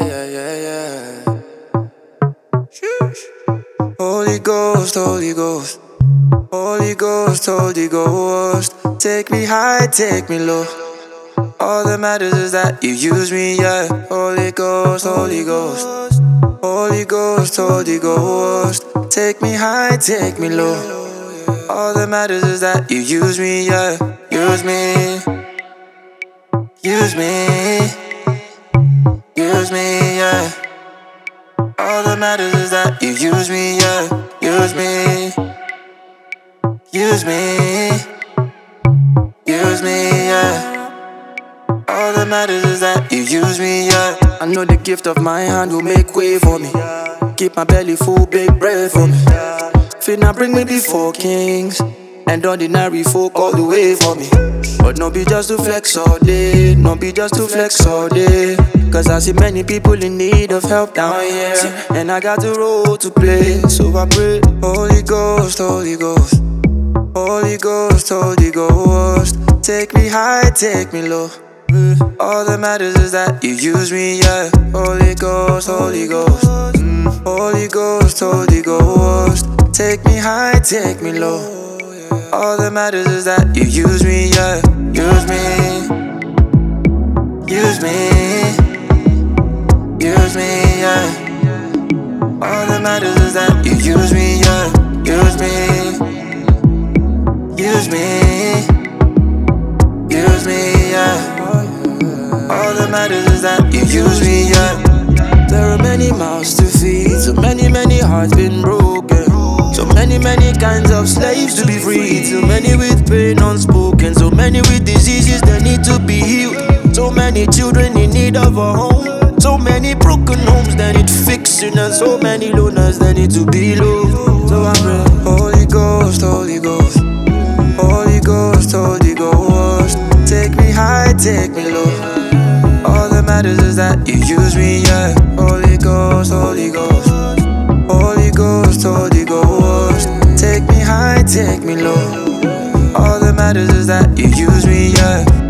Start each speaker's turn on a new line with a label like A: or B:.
A: yeah, yeah, yeah. Sheesh. Holy Ghost, Holy Ghost. Holy Ghost, Holy Ghost. Take me high, take me low. All that matters is that you use me, yeah. Holy Ghost, Holy Ghost. Holy Ghost, Holy Ghost. Take me high, take me low. All that matters is that you use me, yeah. Use me. Use me. All that matters is that you use me, yeah. Use me. Use me. Use me, yeah. All that matters is that you use me, yeah. I know the gift of my hand will make way for me. Keep my belly full, big bread for me. Finna bring me before kings. And ordinary folk all the way for me. But no be just to flex all day. No be just to flex all day. Cause I see many people in need of help down here. And I got the role to play. So I pray, Holy Ghost, Holy Ghost. Holy Ghost, Holy Ghost. Take me high, take me low. All that matters is that you use me, yeah. Holy Ghost, Holy Ghost. Mm. Holy Ghost, Holy Ghost. Take me high, take me low. All that matters is that you use me, yeah. Use me. Use me. Use me, yeah. All that matters is that you use me, yeah. Use me. Use me. Use me, yeah. All that matters is that you use me, yeah. There are many mouths to feed, so many, many hearts been broken. Many, many kinds of slaves to be freed. So many with pain unspoken. So many with diseases that need to be healed. So many children in need of a home. So many broken homes that need fixing. And so many loners that need to be loved. So I pray, Holy Ghost, Holy Ghost. Holy Ghost, Holy Ghost. Take me high, take me low. All that matters is that you use me, yeah. Holy Ghost, Holy Ghost. Take me low. All that matters is that you use me, yeah.